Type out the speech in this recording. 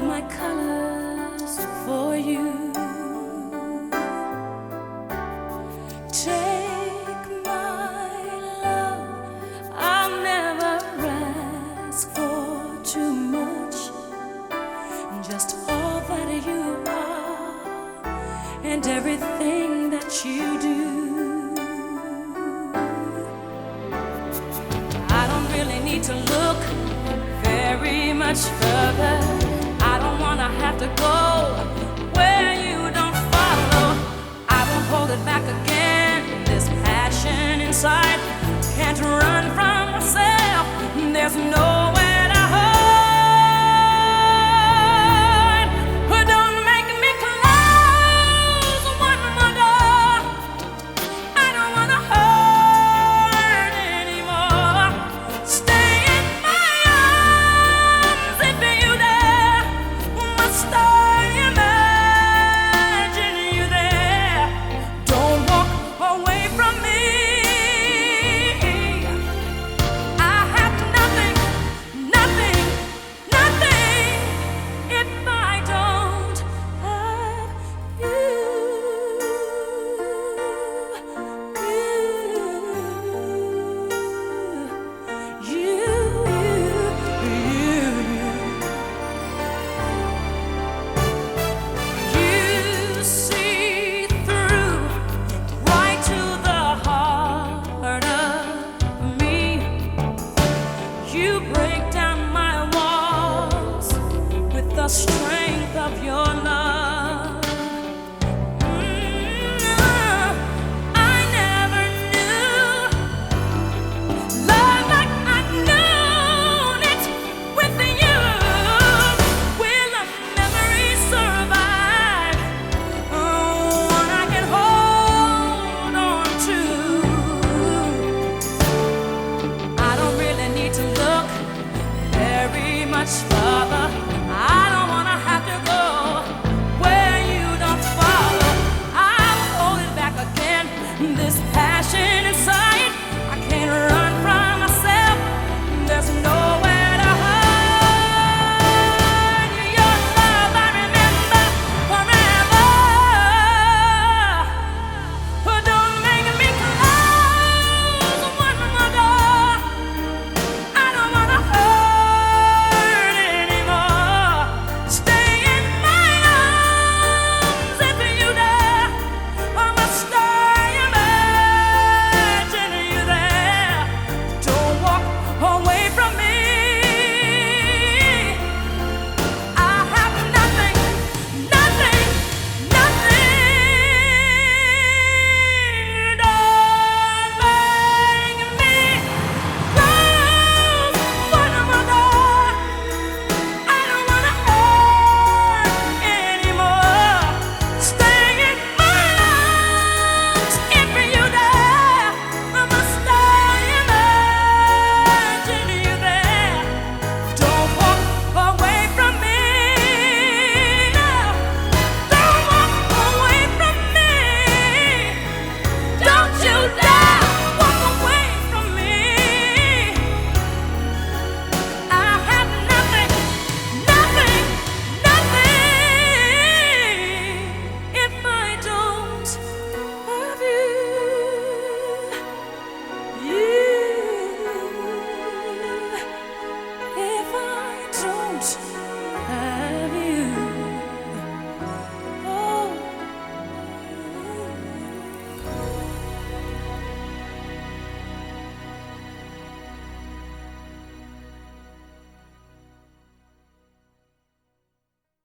my colors for you. Take my love, I'll never ask for too much. Just all that you are and everything that you do. I don't really need to look very much further. Can't run from myself. There's nowhere strength of your love. Mm, I never knew love like I've known it with you. Will a memory survive? Oh, I can hold on to. I don't really need to look very much.